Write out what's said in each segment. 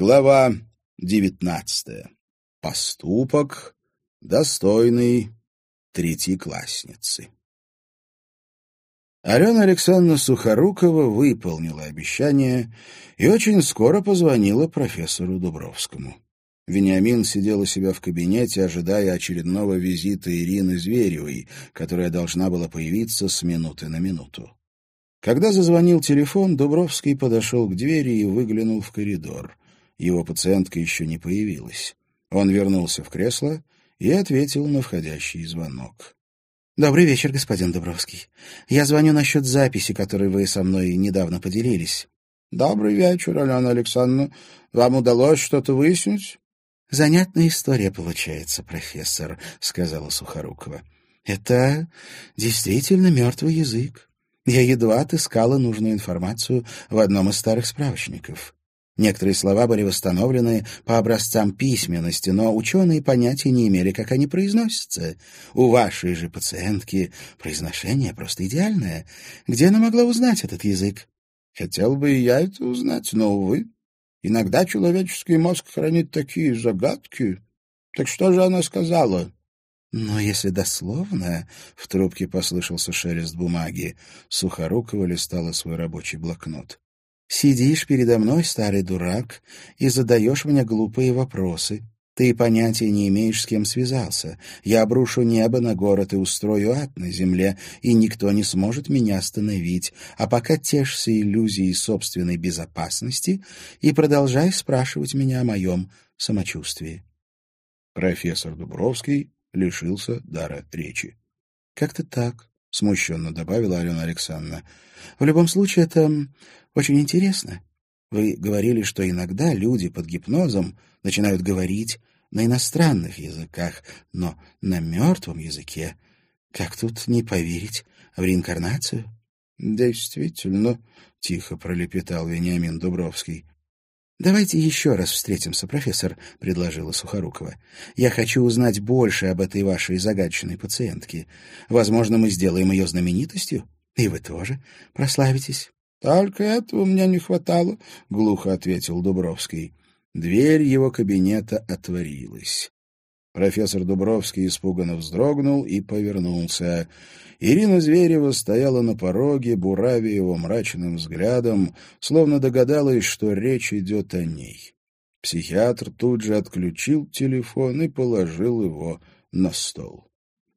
Глава девятнадцатая. Поступок, достойный третьеклассницы. Алена Александровна Сухорукова выполнила обещание и очень скоро позвонила профессору Дубровскому. Вениамин сидел у себя в кабинете, ожидая очередного визита Ирины Зверевой, которая должна была появиться с минуты на минуту. Когда зазвонил телефон, Дубровский подошел к двери и выглянул в коридор — его пациентка еще не появилась. Он вернулся в кресло и ответил на входящий звонок. «Добрый вечер, господин Дубровский. Я звоню насчет записи, которой вы со мной недавно поделились». «Добрый вечер, Алена Александровна. Вам удалось что-то выяснить?» «Занятная история получается, профессор», — сказала Сухорукова. «Это действительно мертвый язык. Я едва отыскала нужную информацию в одном из старых справочников. Некоторые слова были восстановлены по образцам письменности, но ученые понятия не имели, как они произносятся. У вашей же пациентки произношение просто идеальное. Где она могла узнать этот язык? Хотел бы и я это узнать, но, увы. Иногда человеческий мозг хранит такие загадки. Так что же она сказала? Но если дословно, в трубке послышался шелест бумаги, Сухорукова листала свой рабочий блокнот. Сидишь передо мной, старый дурак, и задаешь мне глупые вопросы. Ты понятия не имеешь, с кем связался. Я обрушу небо на город и устрою ад на земле, и никто не сможет меня остановить. А пока тешься иллюзией собственной безопасности и продолжай спрашивать меня о моем самочувствии. Профессор Дубровский лишился дара речи. — Как-то так, — смущенно добавила Алена Александровна. — В любом случае, это очень интересно. Вы говорили, что иногда люди под гипнозом начинают говорить на иностранных языках, но на мертвом языке. Как тут не поверить в реинкарнацию? — Действительно, — тихо пролепетал Вениамин Дубровский. — Давайте еще раз встретимся, профессор, — предложила Сухорукова. — Я хочу узнать больше об этой вашей загадочной пациентке. Возможно, мы сделаем ее знаменитостью, и вы тоже прославитесь. «Только этого мне не хватало», — глухо ответил Дубровский. Дверь его кабинета отворилась. Профессор Дубровский испуганно вздрогнул и повернулся. Ирина Зверева стояла на пороге, буравя его мрачным взглядом, словно догадалась, что речь идет о ней. Психиатр тут же отключил телефон и положил его на стол.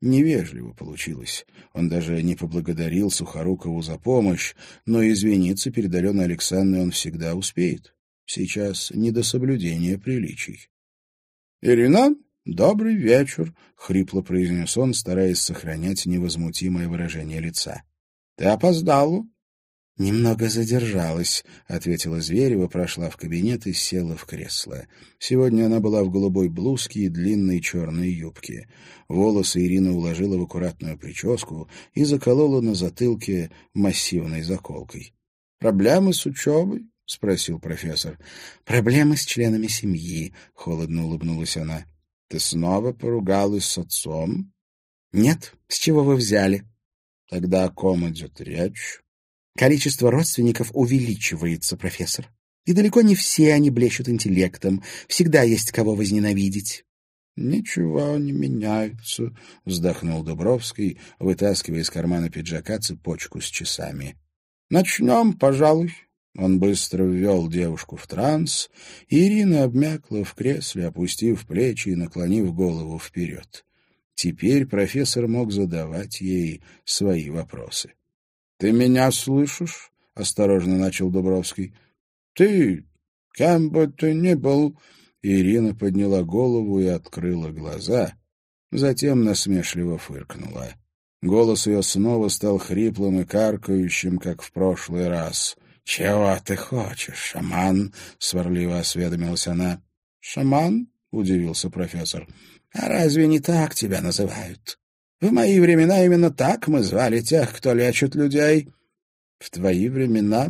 Невежливо получилось. Он даже не поблагодарил Сухорукову за помощь, но извиниться перед Аленой Александровной он всегда успеет. Сейчас не до соблюдения приличий. — Ирина, добрый вечер, — хрипло произнес он, стараясь сохранять невозмутимое выражение лица. — Ты опоздала. «Немного задержалась», — ответила Зверева, прошла в кабинет и села в кресло. Сегодня она была в голубой блузке и длинной черной юбке. Волосы Ирина уложила в аккуратную прическу и заколола на затылке массивной заколкой. «Проблемы с учебой?» — спросил профессор. «Проблемы с членами семьи», — холодно улыбнулась она. «Ты снова поругалась с отцом?» «Нет. С чего вы взяли?» «Тогда о ком идет речь?» Количество родственников увеличивается, профессор. И далеко не все они блещут интеллектом. Всегда есть кого возненавидеть. — Ничего не меняется, — вздохнул Дубровский, вытаскивая из кармана пиджака цепочку с часами. — Начнем, пожалуй. Он быстро ввел девушку в транс, и Ирина обмякла в кресле, опустив плечи и наклонив голову вперед. Теперь профессор мог задавать ей свои вопросы. Ты меня слышишь? — осторожно начал Дубровский. — Ты, кем бы ты ни был... Ирина подняла голову и открыла глаза, затем насмешливо фыркнула. Голос ее снова стал хриплым и каркающим, как в прошлый раз. — Чего ты хочешь, шаман? — сварливо осведомилась она. — Шаман? — удивился профессор. — А разве не так тебя называют? В мои времена именно так мы звали тех, кто лечит людей. В твои времена?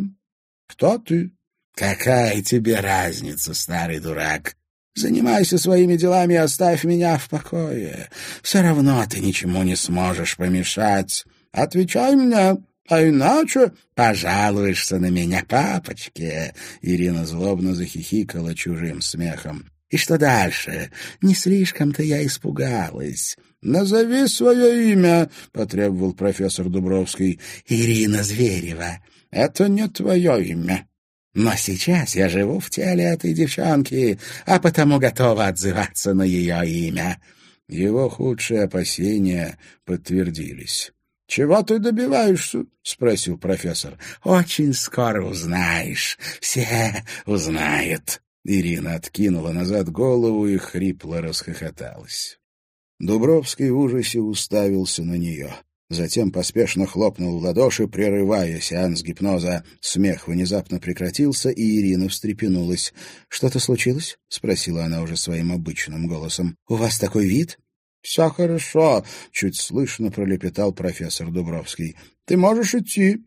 Кто ты? Какая тебе разница, старый дурак? Занимайся своими делами и оставь меня в покое. Все равно ты ничему не сможешь помешать. Отвечай мне. А иначе пожалуешься на меня, папочке. Ирина злобно захихикала чужим смехом. И что дальше? Не слишком-то я испугалась. «Назови свое имя», — потребовал профессор Дубровский. «Ирина Зверева». «Это не твое имя». «Но сейчас я живу в теле этой девчонки, а потому готова отзываться на ее имя». Его худшие опасения подтвердились. «Чего ты добиваешься?» — спросил профессор. «Очень скоро узнаешь. Все узнают». Ирина откинула назад голову и хрипло расхохоталась. Дубровский в ужасе уставился на нее. Затем поспешно хлопнул в ладоши, прерывая сеанс гипноза. Смех внезапно прекратился, и Ирина встрепенулась. «Что-то случилось?» — спросила она уже своим обычным голосом. «У вас такой вид?» «Все хорошо», — чуть слышно пролепетал профессор Дубровский. «Ты можешь идти».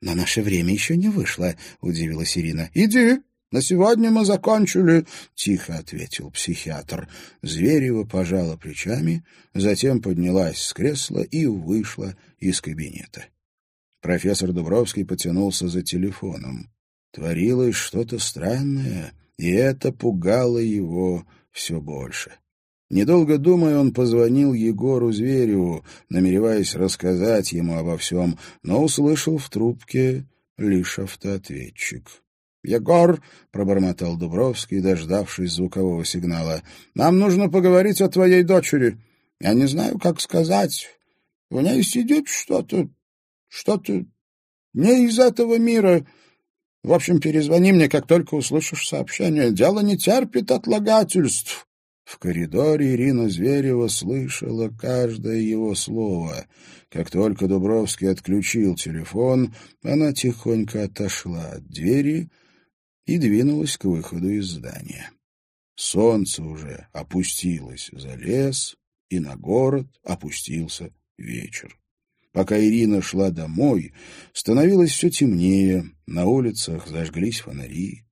«Но наше время еще не вышло», — удивилась Ирина. «Иди», «На сегодня мы закончили», — тихо ответил психиатр. Зверева пожала плечами, затем поднялась с кресла и вышла из кабинета. Профессор Дубровский потянулся за телефоном. Творилось что-то странное, и это пугало его все больше. Недолго думая, он позвонил Егору Звереву, намереваясь рассказать ему обо всем, но услышал в трубке лишь автоответчик. «Егор», — пробормотал Дубровский, дождавшись звукового сигнала, — «нам нужно поговорить о твоей дочери. Я не знаю, как сказать. В ней сидит что-то, что-то не из этого мира. В общем, перезвони мне, как только услышишь сообщение. Дело не терпит отлагательств». В коридоре Ирина Зверева слышала каждое его слово. Как только Дубровский отключил телефон, она тихонько отошла от двери — и двинулась к выходу из здания. Солнце уже опустилось за лес, и на город опустился вечер. Пока Ирина шла домой, становилось все темнее, на улицах зажглись фонари.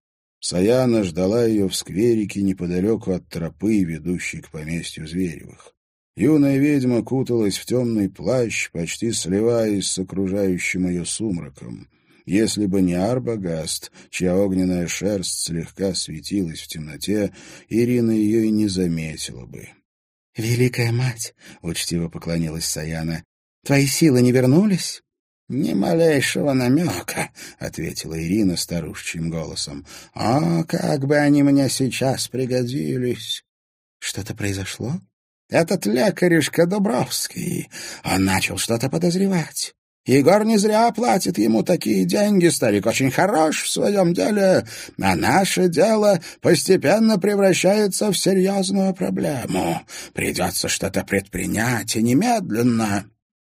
Саяна ждала ее в скверике неподалеку от тропы, ведущей к поместью Зверевых. Юная ведьма куталась в темный плащ, почти сливаясь с окружающим ее сумраком. Если бы не Арбагаст, чья огненная шерсть слегка светилась в темноте, Ирина ее и не заметила бы. — Великая мать! — учтиво поклонилась Саяна. — Твои силы не вернулись? — Ни малейшего намека, — ответила Ирина старушечьим голосом. — О, как бы они мне сейчас пригодились! — Что-то произошло? — Этот лекаришка Дубровский, он начал что-то подозревать. Егор не зря платит ему такие деньги, старик очень хорош в своем деле, а наше дело постепенно превращается в серьезную проблему. Придется что-то предпринять, и немедленно. —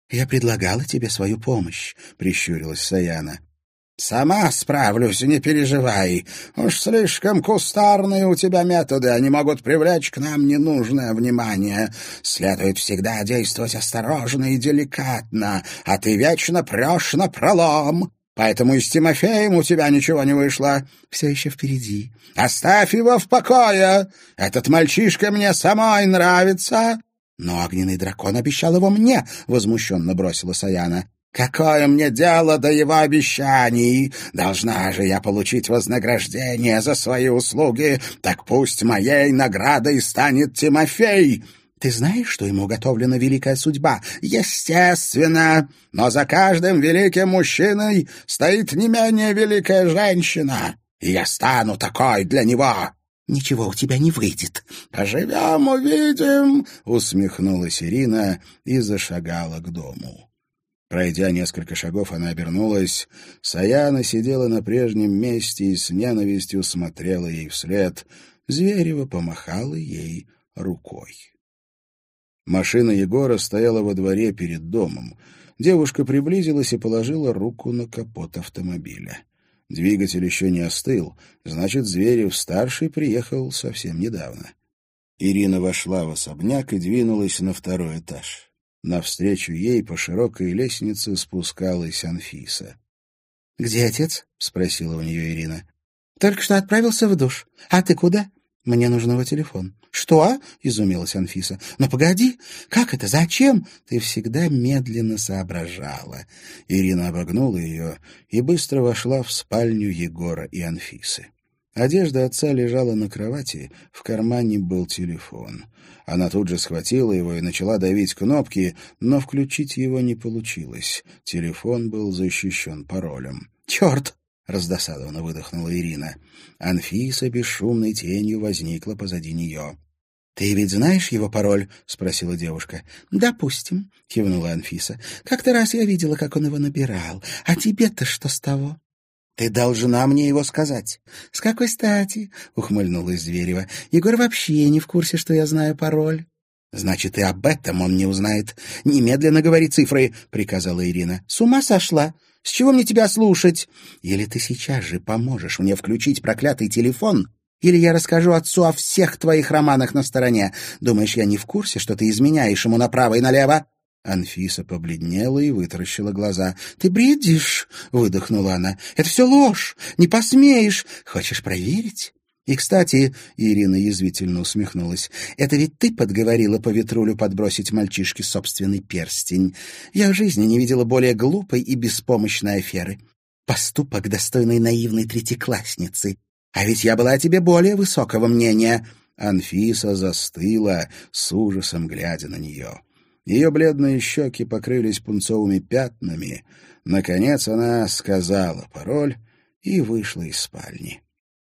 Я предлагала тебе свою помощь, — прищурилась Саяна. «Сама справлюсь, не переживай. Уж слишком кустарные у тебя методы, они могут привлечь к нам ненужное внимание. Следует всегда действовать осторожно и деликатно, а ты вечно прешь на пролом. Поэтому и с Тимофеем у тебя ничего не вышло. Все еще впереди. Оставь его в покое. Этот мальчишка мне самой нравится». «Но огненный дракон обещал его мне», — возмущенно бросила Саяна. Какое мне дело до его обещаний? Должна же я получить вознаграждение за свои услуги, так пусть моей наградой станет Тимофей. Ты знаешь, что ему уготовлена великая судьба? Естественно. Но за каждым великим мужчиной стоит не менее великая женщина. И я стану такой для него. «Ничего у тебя не выйдет». «Поживем, увидим», — усмехнулась Ирина и зашагала к дому. Пройдя несколько шагов, она обернулась. Саяна сидела на прежнем месте и с ненавистью смотрела ей вслед. Зверева помахала ей рукой. Машина Егора стояла во дворе перед домом. Девушка приблизилась и положила руку на капот автомобиля. Двигатель еще не остыл, значит, Зверев-старший приехал совсем недавно. Ирина вошла в особняк и двинулась на второй этаж. Навстречу ей по широкой лестнице спускалась Анфиса. — Где отец? — спросила у нее Ирина. — Только что отправился в душ. А ты куда? — Мне нужен его телефон. «Что?» — изумилась Анфиса. «Но погоди, как это? Зачем?» «Ты всегда медленно соображала». Ирина обогнула ее и быстро вошла в спальню Егора и Анфисы. Одежда отца лежала на кровати, в кармане был телефон. Она тут же схватила его и начала давить кнопки, но включить его не получилось. Телефон был защищен паролем. «Черт!» — раздосадованно выдохнула Ирина. Анфиса бесшумной тенью возникла позади нее. «Ты ведь знаешь его пароль?» — спросила девушка. «Допустим», — кивнула Анфиса. «Как-то раз я видела, как он его набирал. А тебе-то что с того?» «Ты должна мне его сказать». «С какой стати?» — ухмыльнулась Зверева. «Егор вообще не в курсе, что я знаю пароль». «Значит, и об этом он не узнает. Немедленно говори цифры», — приказала Ирина. «С ума сошла? С чего мне тебя слушать? Или ты сейчас же поможешь мне включить проклятый телефон, или я расскажу отцу о всех твоих романах на стороне. Думаешь, я не в курсе, что ты изменяешь ему направо и налево?» Анфиса побледнела и вытаращила глаза. «Ты бредишь?» — выдохнула она. «Это все ложь! Не посмеешь! Хочешь проверить?» «И, кстати, — Ирина язвительно усмехнулась, — это ведь ты подговорила по ветрулю подбросить мальчишке собственный перстень. Я в жизни не видела более глупой и беспомощной аферы. Поступок, достойный наивной третьеклассницы. А ведь я была о тебе более высокого мнения». Анфиса застыла, с ужасом глядя на нее. Ее бледные щеки покрылись пунцовыми пятнами. Наконец она сказала пароль и вышла из спальни.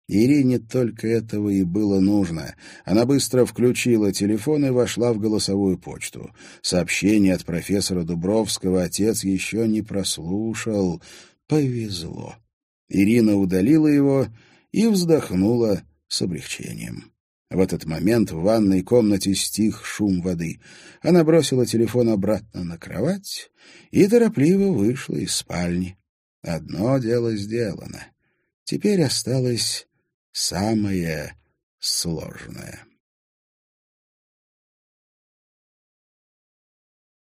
Ирине только этого и было нужно. Она быстро включила телефон и вошла в голосовую почту. Сообщение от профессора Дубровского отец еще не прослушал. Повезло. Ирина удалила его и вздохнула с облегчением. В этот момент в ванной комнате стих шум воды. Она бросила телефон обратно на кровать и торопливо вышла из спальни. Одно дело сделано. Теперь осталось самое сложное.